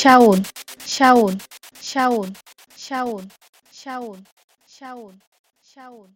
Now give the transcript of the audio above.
Shaun, Shaun, Shaun, Shaun, Shaun, Shaun, Shaun.